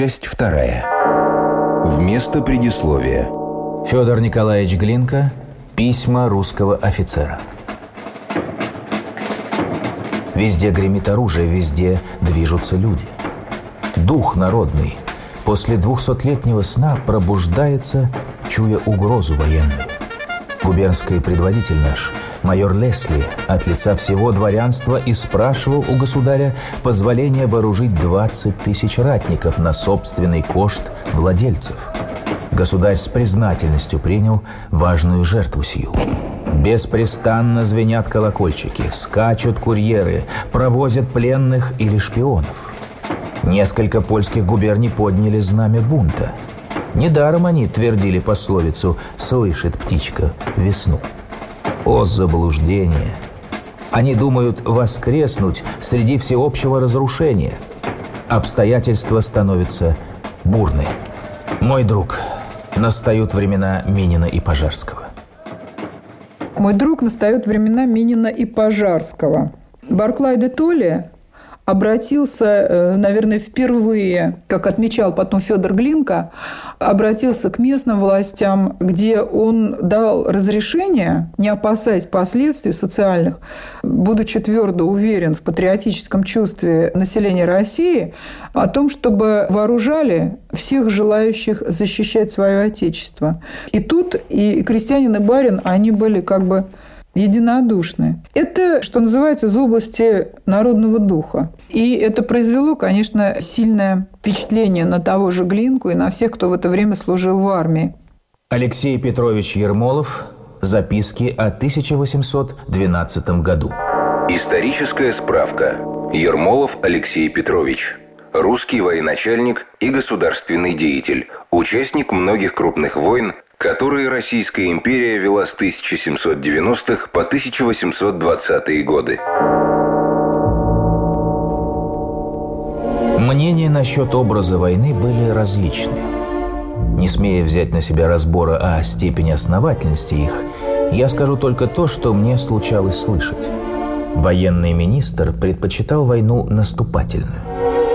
Часть вторая. Вместо предисловия. Федор Николаевич Глинка. Письма русского офицера. Везде гремит оружие, везде движутся люди. Дух народный после двухсотлетнего сна пробуждается, чуя угрозу военную. Губернский предводитель наш майор Лесли от лица всего дворянства и спрашивал у государя позволения вооружить 20 тысяч ратников на собственный кошт владельцев. Государь с признательностью принял важную жертву сию. Беспрестанно звенят колокольчики, скачут курьеры, провозят пленных или шпионов. Несколько польских губерний подняли знамя бунта. Недаром они твердили пословицу «слышит птичка весну». О заблуждение! Они думают воскреснуть среди всеобщего разрушения. Обстоятельства становятся бурны. Мой друг, настают времена Минина и Пожарского. Мой друг, настают времена Минина и Пожарского. Барклай де Толли обратился, э, наверное, впервые, как отмечал потом Федор Глинка, обратился к местным властям, где он дал разрешение, не опасаясь последствий социальных, будучи твердо уверен в патриотическом чувстве населения России, о том, чтобы вооружали всех желающих защищать свое отечество. И тут и крестьянин, и барин, они были как бы единодушны. Это, что называется, из области народного духа. И это произвело, конечно, сильное впечатление на того же Глинку и на всех, кто в это время служил в армии. Алексей Петрович Ермолов. Записки о 1812 году. Историческая справка. Ермолов Алексей Петрович. Русский военачальник и государственный деятель. Участник многих крупных войн которые Российская империя вела с 1790-х по 1820-е годы. Мнения насчет образа войны были различны. Не смея взять на себя разбора о степени основательности их, я скажу только то, что мне случалось слышать. Военный министр предпочитал войну наступательную.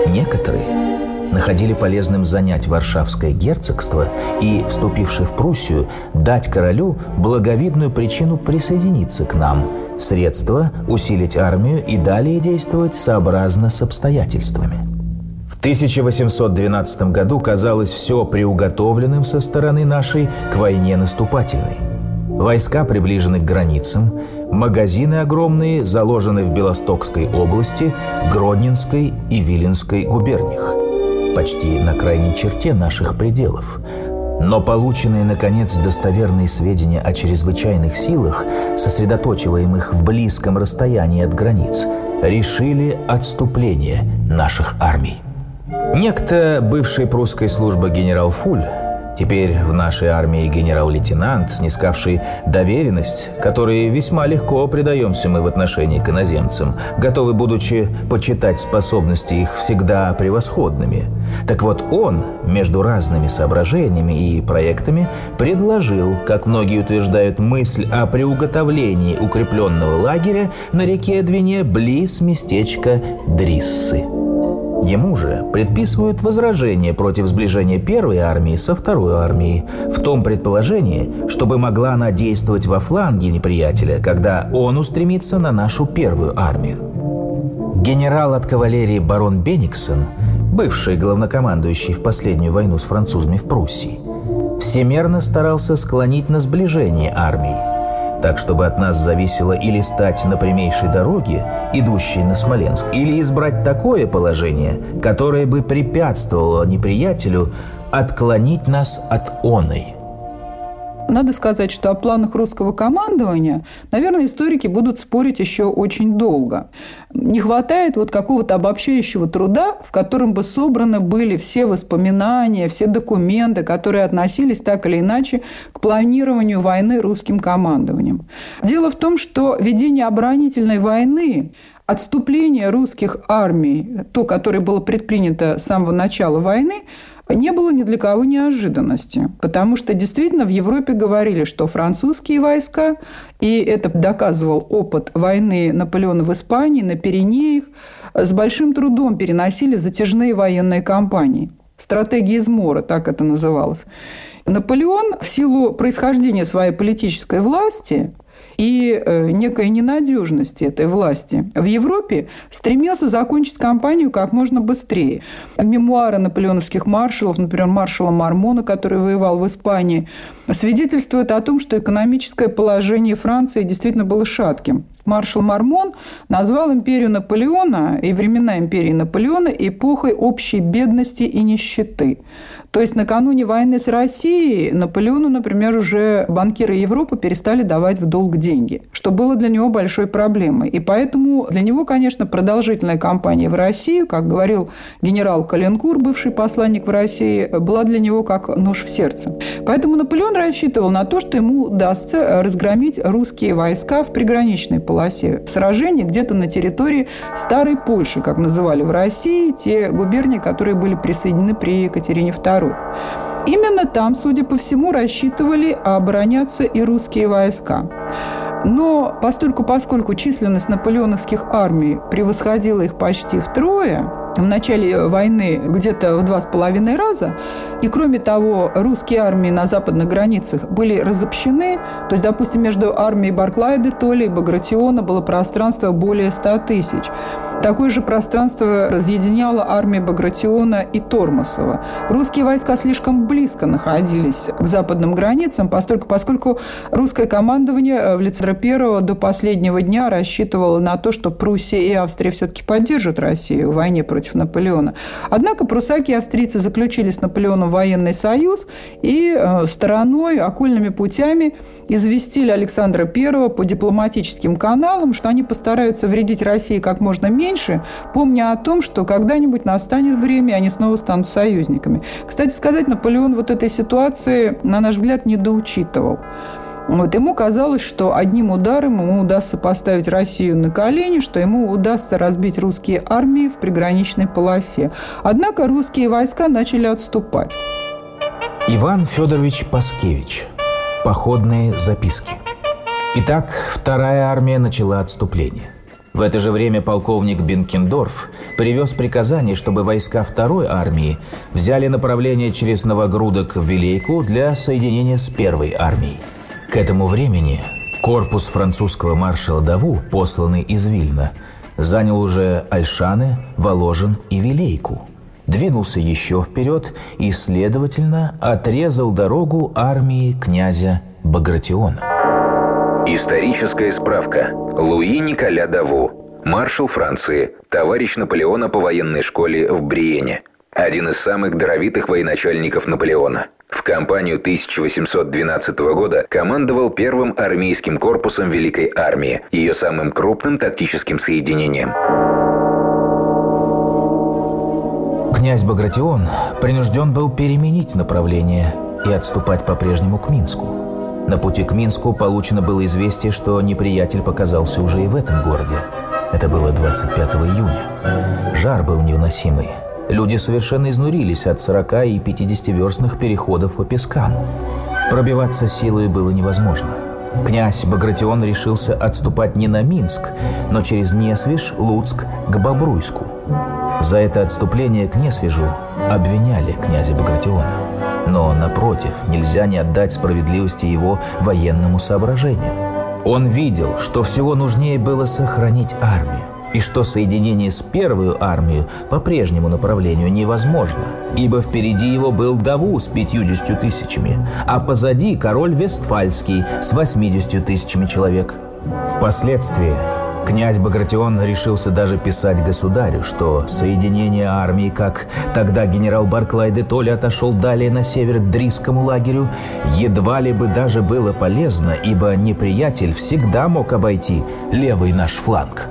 Некоторые находили полезным занять Варшавское герцогство и, вступивши в Пруссию, дать королю благовидную причину присоединиться к нам, средства усилить армию и далее действовать сообразно с обстоятельствами. 1812 году казалось все приуготовленным со стороны нашей к войне наступательной. Войска приближены к границам, магазины огромные заложены в Белостокской области, Гродненской и Виленской губерниях почти на крайней черте наших пределов. Но полученные, наконец, достоверные сведения о чрезвычайных силах, сосредоточиваемых в близком расстоянии от границ, решили отступление наших армий. Некто, бывший прусской службы генерал Фуль, Теперь в нашей армии генерал-лейтенант, снискавший доверенность, которой весьма легко предаемся мы в отношении к иноземцам, готовы, будучи, почитать способности их всегда превосходными. Так вот он, между разными соображениями и проектами, предложил, как многие утверждают, мысль о приуготовлении укрепленного лагеря на реке Двине близ местечка Дриссы. Ему же предписывают возражение против сближения первой армии со второй армией, в том предположении, чтобы могла она действовать во фланге неприятеля, когда он устремится на нашу первую армию. Генерал от кавалерии барон Бениксон, бывший главнокомандующий в последнюю войну с французами в Пруссии, всемерно старался склонить на сближение армии – так чтобы от нас зависело или стать на прямейшей дороге, идущей на Смоленск, или избрать такое положение, которое бы препятствовало неприятелю отклонить нас от оной. Надо сказать, что о планах русского командования, наверное, историки будут спорить еще очень долго. Не хватает вот какого-то обобщающего труда, в котором бы собраны были все воспоминания, все документы, которые относились так или иначе к планированию войны русским командованием. Дело в том, что ведение оборонительной войны отступление русских армий, то, которое было предпринято с самого начала войны, не было ни для кого неожиданности. Потому что действительно в Европе говорили, что французские войска, и это доказывал опыт войны Наполеона в Испании, на Пиренеях, с большим трудом переносили затяжные военные кампании. Стратегия измора, так это называлось. Наполеон в силу происхождения своей политической власти и э, некой ненадежности этой власти. В Европе стремился закончить кампанию как можно быстрее. Мемуары наполеоновских маршалов, например, маршала Мармона, который воевал в Испании, свидетельствуют о том, что экономическое положение Франции действительно было шатким маршал Мармон назвал империю Наполеона и времена империи Наполеона эпохой общей бедности и нищеты. То есть накануне войны с Россией Наполеону, например, уже банкиры Европы перестали давать в долг деньги, что было для него большой проблемой. И поэтому для него, конечно, продолжительная кампания в Россию, как говорил генерал Каленкур, бывший посланник в России, была для него как нож в сердце. Поэтому Наполеон рассчитывал на то, что ему удастся разгромить русские войска в приграничной полосе классе в сражении где-то на территории Старой Польши, как называли в России те губернии, которые были присоединены при Екатерине II. Именно там, судя по всему, рассчитывали обороняться и русские войска. Но поскольку, поскольку численность наполеоновских армий превосходила их почти втрое, в начале войны где-то в два с половиной раза. И кроме того, русские армии на западных границах были разобщены. То есть, допустим, между армией Барклая де Толли и Багратиона было пространство более 100 тысяч. Такое же пространство разъединяло армии Багратиона и Тормосова. Русские войска слишком близко находились к западным границам, поскольку, поскольку русское командование э, в лице первого до последнего дня рассчитывало на то, что Пруссия и Австрия все-таки поддержат Россию в войне против Наполеона. Однако прусаки и австрийцы заключили с Наполеоном военный союз и э, стороной, окольными путями известили Александра I по дипломатическим каналам, что они постараются вредить России как можно меньше, меньше, помня о том, что когда-нибудь настанет время, и они снова станут союзниками. Кстати сказать, Наполеон вот этой ситуации, на наш взгляд, недоучитывал. Вот ему казалось, что одним ударом ему удастся поставить Россию на колени, что ему удастся разбить русские армии в приграничной полосе. Однако русские войска начали отступать. Иван Федорович Паскевич. Походные записки. Итак, вторая армия начала отступление. В это же время полковник Бенкендорф привез приказание, чтобы войска второй армии взяли направление через Новогрудок в Вилейку для соединения с первой армией. К этому времени корпус французского маршала Даву, посланный из Вильна, занял уже Альшаны, Воложин и Вилейку. Двинулся еще вперед и, следовательно, отрезал дорогу армии князя Багратиона. Историческая справка. Луи Николя Даву. Маршал Франции. Товарищ Наполеона по военной школе в Бриене. Один из самых даровитых военачальников Наполеона. В кампанию 1812 года командовал первым армейским корпусом Великой Армии, ее самым крупным тактическим соединением. Князь Багратион принужден был переменить направление и отступать по-прежнему к Минску – на пути к Минску получено было известие, что неприятель показался уже и в этом городе. Это было 25 июня. Жар был невыносимый. Люди совершенно изнурились от 40 и 50 верстных переходов по пескам. Пробиваться силой было невозможно. Князь Багратион решился отступать не на Минск, но через Несвиж, Луцк, к Бобруйску. За это отступление к Несвижу обвиняли князя Багратиона но, напротив, нельзя не отдать справедливости его военному соображению. Он видел, что всего нужнее было сохранить армию, и что соединение с первую армию по прежнему направлению невозможно, ибо впереди его был Даву с 50 тысячами, а позади король Вестфальский с 80 тысячами человек. Впоследствии Князь Багратион решился даже писать государю, что соединение армии, как тогда генерал Барклай де Толли отошел далее на север к Дрийскому лагерю, едва ли бы даже было полезно, ибо неприятель всегда мог обойти левый наш фланг.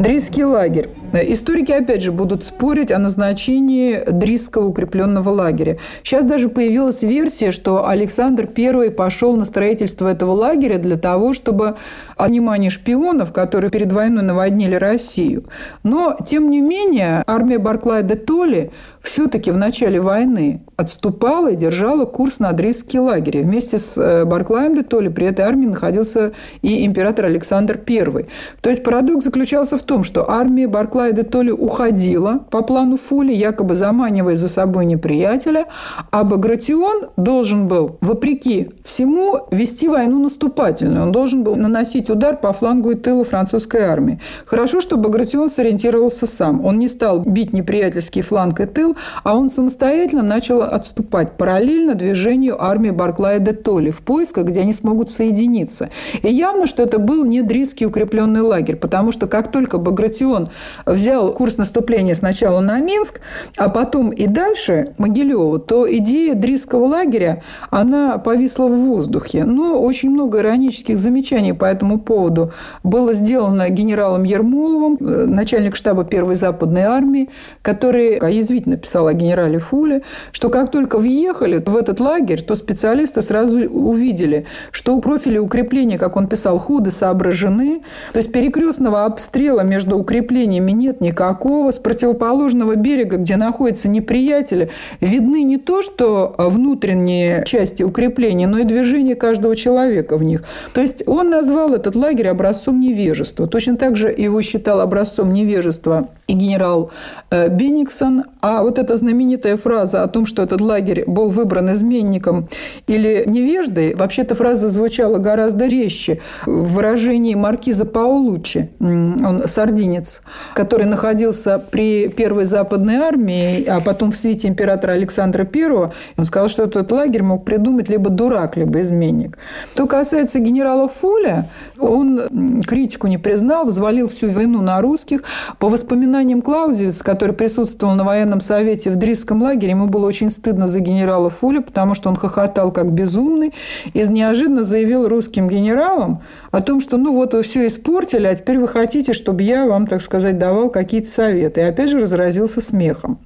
Дрийский лагерь Э, историки, опять же, будут спорить о назначении Дрисского укрепленного лагеря. Сейчас даже появилась версия, что Александр I пошел на строительство этого лагеря для того, чтобы внимание шпионов, которые перед войной наводнили Россию. Но, тем не менее, армия Барклая де Толли все-таки в начале войны отступала и держала курс на Адрийские лагеря. Вместе с э, Барклаем де Толли при этой армии находился и император Александр I. То есть парадокс заключался в том, что армия Барклая Аделаида то ли уходила по плану Фули, якобы заманивая за собой неприятеля, а Багратион должен был, вопреки всему, вести войну наступательную. Он должен был наносить удар по флангу и тылу французской армии. Хорошо, что Багратион сориентировался сам. Он не стал бить неприятельский фланг и тыл, а он самостоятельно начал отступать параллельно движению армии Барклая де Толли в поисках, где они смогут соединиться. И явно, что это был не дрийский укрепленный лагерь, потому что как только Багратион взял курс наступления сначала на Минск, а потом и дальше Могилеву, то идея Дрийского лагеря, она повисла в воздухе. Но очень много иронических замечаний по этому поводу было сделано генералом Ермоловым, э, начальник штаба Первой Западной армии, который язвительно писал о генерале Фуле, что как только въехали в этот лагерь, то специалисты сразу увидели, что у профиля укрепления, как он писал, худо соображены. То есть перекрестного обстрела между укреплениями нет никакого. С противоположного берега, где находятся неприятели, видны не то, что э, внутренние части укрепления, но и движение каждого человека в них. То есть он назвал этот лагерь образцом невежества. Точно так же его считал образцом невежества и генерал э, Бениксон. А вот эта знаменитая фраза о том, что этот лагерь был выбран изменником или невеждой, вообще-то фраза звучала гораздо резче в выражении маркиза Паулучи. он сардинец, который находился при Первой Западной армии, а потом в свете императора Александра I, он сказал, что этот лагерь мог придумать либо дурак, либо изменник. Что касается генерала Фуля, он критику не признал, взвалил всю вину на русских. По воспоминаниям Клаузевица, который присутствовал на военном совете в Дрисском лагере, ему было очень стыдно за генерала Фуля, потому что он хохотал как безумный и неожиданно заявил русским генералам, о том, что ну вот вы все испортили, а теперь вы хотите, чтобы я вам, так сказать, давал какие-то советы. И опять же разразился смехом.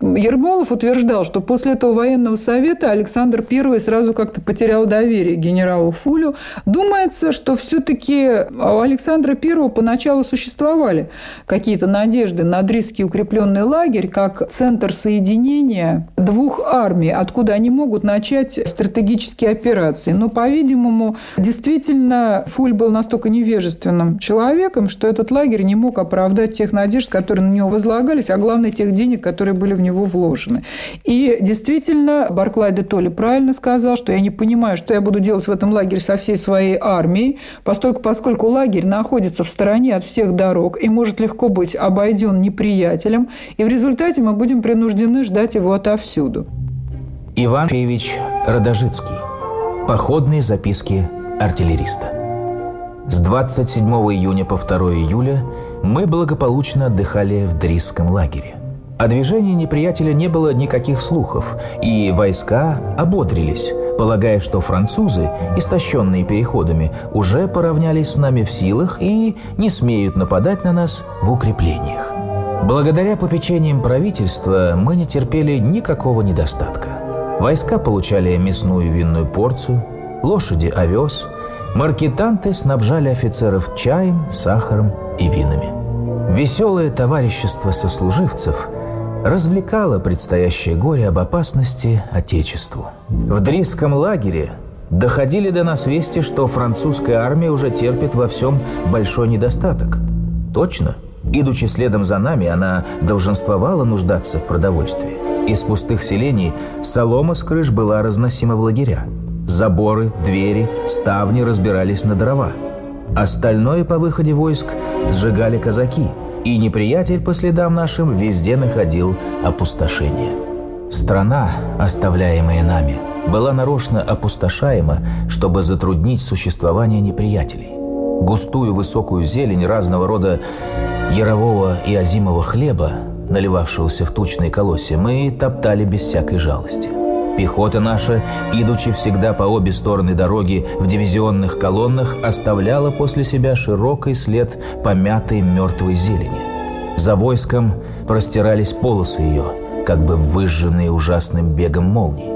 Ермолов утверждал, что после этого военного совета Александр I сразу как-то потерял доверие генералу Фулю. Думается, что все-таки у Александра I поначалу существовали какие-то надежды на Дрисский укрепленный лагерь как центр соединения двух армий, откуда они могут начать стратегические операции. Но, по-видимому, действительно Фуль Пуль был настолько невежественным человеком, что этот лагерь не мог оправдать тех надежд, которые на него возлагались, а главное, тех денег, которые были в него вложены. И действительно, Барклай де Толли правильно сказал, что я не понимаю, что я буду делать в этом лагере со всей своей армией, поскольку, поскольку лагерь находится в стороне от всех дорог и может легко быть обойден неприятелем, и в результате мы будем принуждены ждать его отовсюду. Иван Феевич Радожицкий. Походные записки артиллериста. С 27 июня по 2 июля мы благополучно отдыхали в Дрисском лагере. О движении неприятеля не было никаких слухов, и войска ободрились, полагая, что французы, истощенные переходами, уже поравнялись с нами в силах и не смеют нападать на нас в укреплениях. Благодаря попечениям правительства мы не терпели никакого недостатка. Войска получали мясную и винную порцию, лошади – овес – Маркетанты снабжали офицеров чаем, сахаром и винами. Веселое товарищество сослуживцев развлекало предстоящее горе об опасности Отечеству. В Дрийском лагере доходили до нас вести, что французская армия уже терпит во всем большой недостаток. Точно? Идучи следом за нами, она долженствовала нуждаться в продовольствии. Из пустых селений солома с крыш была разносима в лагеря. Заборы, двери, ставни разбирались на дрова. Остальное по выходе войск сжигали казаки, и неприятель по следам нашим везде находил опустошение. Страна, оставляемая нами, была нарочно опустошаема, чтобы затруднить существование неприятелей. Густую высокую зелень разного рода ярового и озимого хлеба, наливавшегося в тучные колосья, мы топтали без всякой жалости – Пехота наша, идучи всегда по обе стороны дороги в дивизионных колоннах, оставляла после себя широкий след помятой мертвой зелени. За войском простирались полосы ее, как бы выжженные ужасным бегом молний.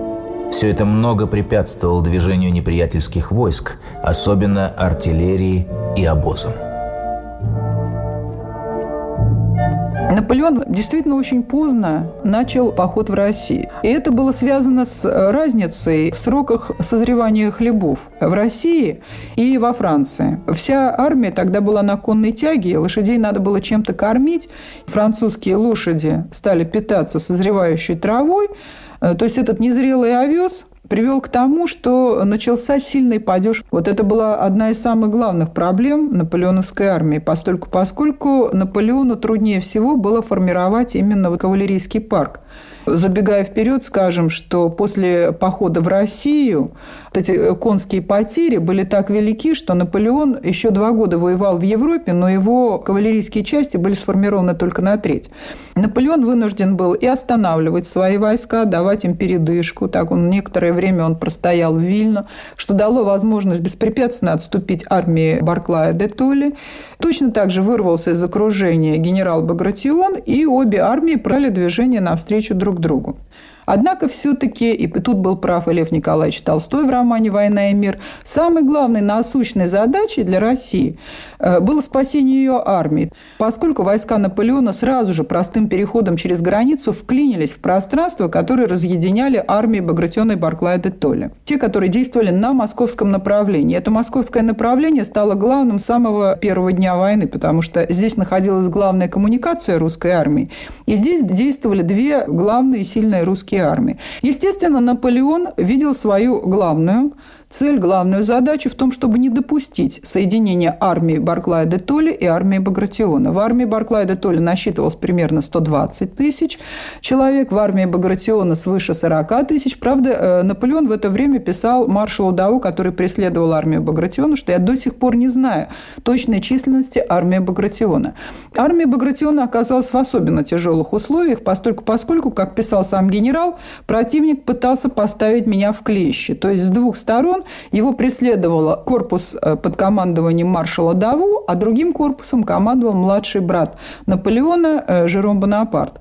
Все это много препятствовало движению неприятельских войск, особенно артиллерии и обозам. Наполеон действительно очень поздно начал поход в Россию. И это было связано с э, разницей в сроках созревания хлебов в России и во Франции. Вся армия тогда была на конной тяге, лошадей надо было чем-то кормить. Французские лошади стали питаться созревающей травой. Э, то есть этот незрелый овес привел к тому, что начался сильный падеж. Вот это была одна из самых главных проблем наполеоновской армии, постольку поскольку Наполеону труднее всего было формировать именно кавалерийский парк. Забегая вперед, скажем, что после похода в Россию вот эти э, конские потери были так велики, что Наполеон еще два года воевал в Европе, но его кавалерийские части были сформированы только на треть. Наполеон вынужден был и останавливать свои войска, давать им передышку. Так он некоторое время он простоял в Вильно, что дало возможность беспрепятственно отступить армии Барклая де Толли. Точно так же вырвался из окружения генерал Багратион, и обе армии брали движение навстречу друг другу. Однако все-таки, и тут был прав и Лев Николаевич Толстой в романе «Война и мир», самой главной насущной задачей для России э, было спасение ее армии, поскольку войска Наполеона сразу же простым переходом через границу вклинились в пространство, которое разъединяли армии Багратиона и Барклая де Толли, те, которые действовали на московском направлении. Это московское направление стало главным самого первого дня войны, потому что здесь находилась главная коммуникация русской армии, и здесь действовали две главные сильные русские армии. Естественно, Наполеон видел свою главную Цель, главную задачу в том, чтобы не допустить соединения армии Барклая де Толли и армии Багратиона. В армии Барклая де Толли насчитывалось примерно 120 тысяч человек, в армии Багратиона свыше 40 тысяч. Правда, э, Наполеон в это время писал маршалу Дау, который преследовал армию Багратиона, что я до сих пор не знаю точной численности армии Багратиона. Армия Багратиона оказалась в особенно тяжелых условиях, поскольку, поскольку как писал сам генерал, противник пытался поставить меня в клещи. То есть с двух сторон Вашингтон. Его преследовал корпус э, под командованием маршала Даву, а другим корпусом командовал младший брат Наполеона э, Жером Бонапарт.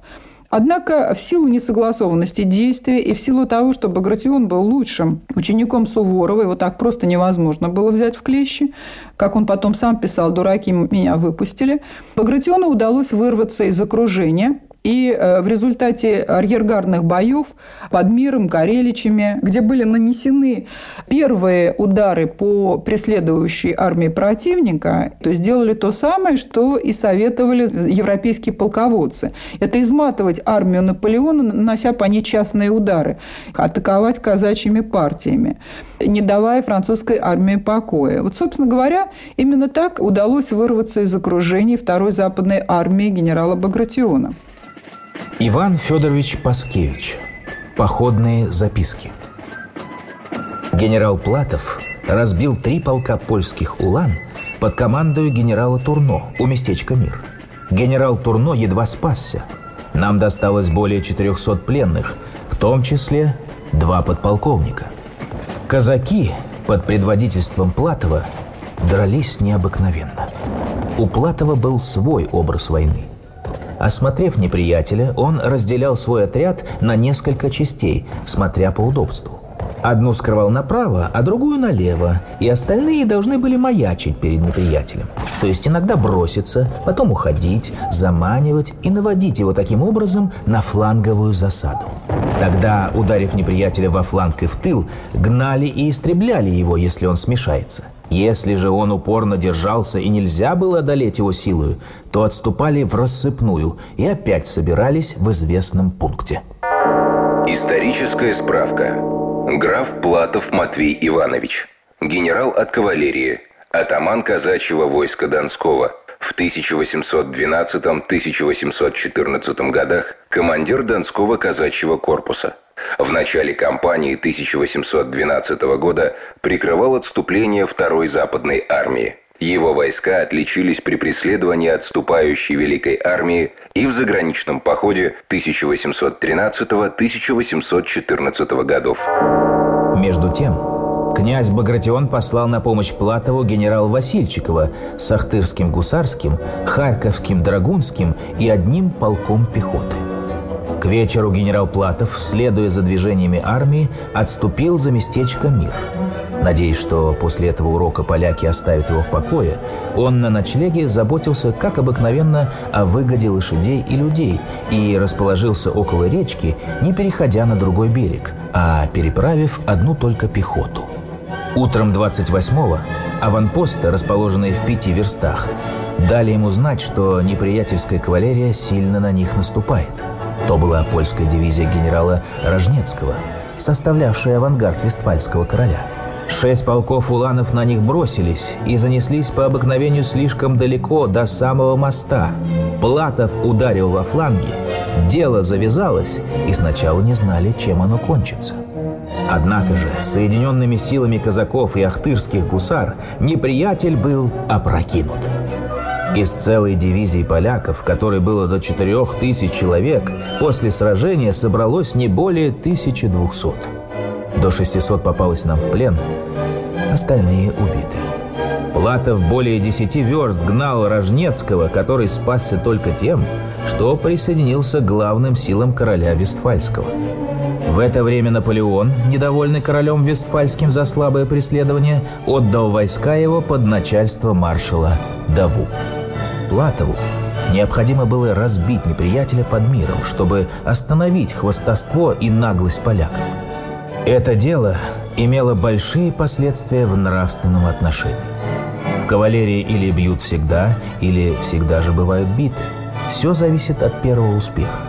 Однако в силу несогласованности действий и в силу того, что Багратион был лучшим учеником Суворова, его так просто невозможно было взять в клещи, как он потом сам писал, дураки меня выпустили, Багратиону удалось вырваться из окружения, и э, в результате арьергардных боев под Миром, Кареличами, где были нанесены первые удары по преследующей армии противника, то сделали то самое, что и советовали европейские полководцы. Это изматывать армию Наполеона, нанося по ней частные удары, атаковать казачьими партиями, не давая французской армии покоя. Вот, собственно говоря, именно так удалось вырваться из окружения второй западной армии генерала Багратиона. Иван Федорович Паскевич. Походные записки. Генерал Платов разбил три полка польских улан под командою генерала Турно у местечка Мир. Генерал Турно едва спасся. Нам досталось более 400 пленных, в том числе два подполковника. Казаки под предводительством Платова дрались необыкновенно. У Платова был свой образ войны – Осмотрев неприятеля, он разделял свой отряд на несколько частей, смотря по удобству. Одну скрывал направо, а другую налево, и остальные должны были маячить перед неприятелем. То есть иногда броситься, потом уходить, заманивать и наводить его таким образом на фланговую засаду. Тогда, ударив неприятеля во фланг и в тыл, гнали и истребляли его, если он смешается – если же он упорно держался и нельзя было одолеть его силою, то отступали в рассыпную и опять собирались в известном пункте. Историческая справка. Граф Платов Матвей Иванович. Генерал от кавалерии. Атаман казачьего войска Донского. В 1812-1814 годах командир Донского казачьего корпуса – в начале кампании 1812 года прикрывал отступление Второй Западной армии. Его войска отличились при преследовании отступающей Великой армии и в заграничном походе 1813-1814 годов. Между тем, князь Багратион послал на помощь Платову генерал Васильчикова с Ахтырским гусарским, Харьковским драгунским и одним полком пехоты. К вечеру генерал Платов, следуя за движениями армии, отступил за местечко Мир. Надеясь, что после этого урока поляки оставят его в покое, он на ночлеге заботился, как обыкновенно, о выгоде лошадей и людей и расположился около речки, не переходя на другой берег, а переправив одну только пехоту. Утром 28-го аванпосты, расположенные в пяти верстах, дали ему знать, что неприятельская кавалерия сильно на них наступает – то была польская дивизия генерала Рожнецкого, составлявшая авангард Вестфальского короля. Шесть полков уланов на них бросились и занеслись по обыкновению слишком далеко до самого моста. Платов ударил во фланги, дело завязалось, и сначала не знали, чем оно кончится. Однако же, соединенными силами казаков и ахтырских гусар неприятель был опрокинут – из целой дивизии поляков, которой было до 4000 человек, после сражения собралось не более 1200. До 600 попалось нам в плен, остальные убиты. Платов более 10 верст гнал Рожнецкого, который спасся только тем, что присоединился к главным силам короля Вестфальского. В это время Наполеон, недовольный королем Вестфальским за слабое преследование, отдал войска его под начальство маршала Даву. Платову, необходимо было разбить неприятеля под миром, чтобы остановить хвостовство и наглость поляков. Это дело имело большие последствия в нравственном отношении. В кавалерии или бьют всегда, или всегда же бывают биты. Все зависит от первого успеха.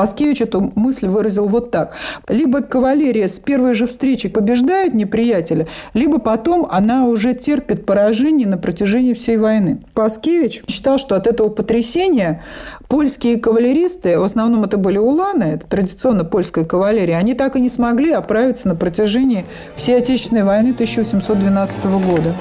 Паскевич эту мысль выразил вот так. Либо кавалерия с первой же встречи побеждает неприятеля, либо потом она уже терпит поражение на протяжении всей войны. Паскевич считал, что от этого потрясения польские кавалеристы, в основном это были уланы, это традиционно польская кавалерия, они так и не смогли оправиться на протяжении всей Отечественной войны 1812 года.